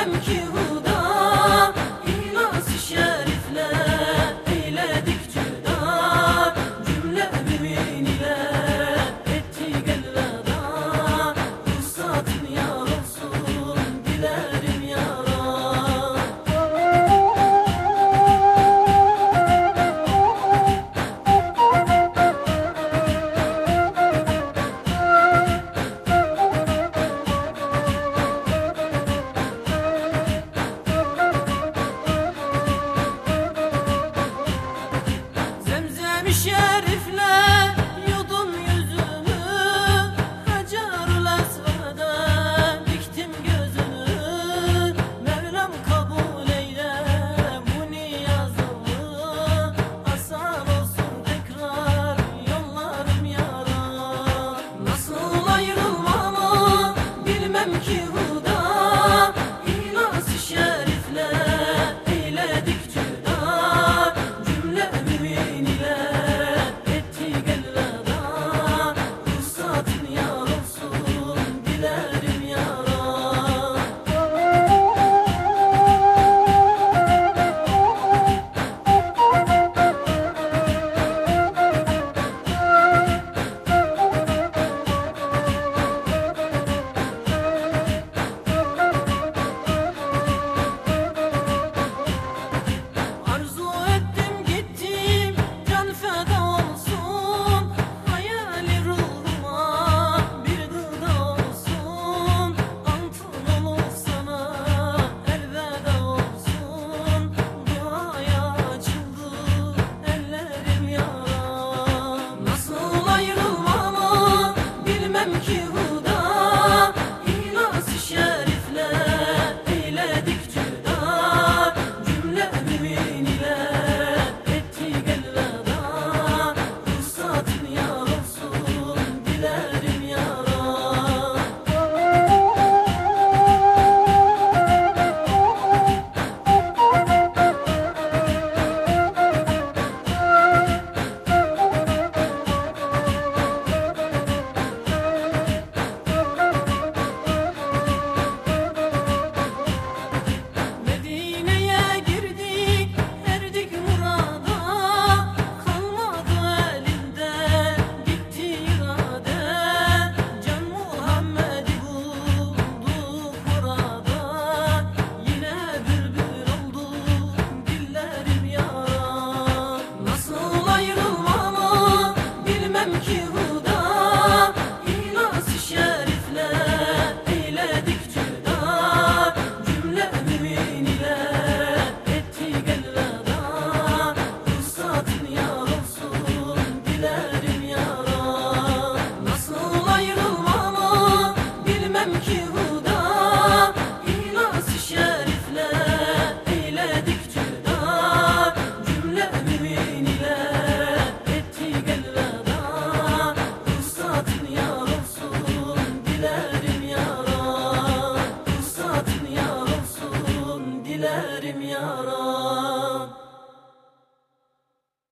bilmem ki bu da İhlas-ı cüda. Cümle mümin etti gellada Ruhsatın ya Resul diler barbecue.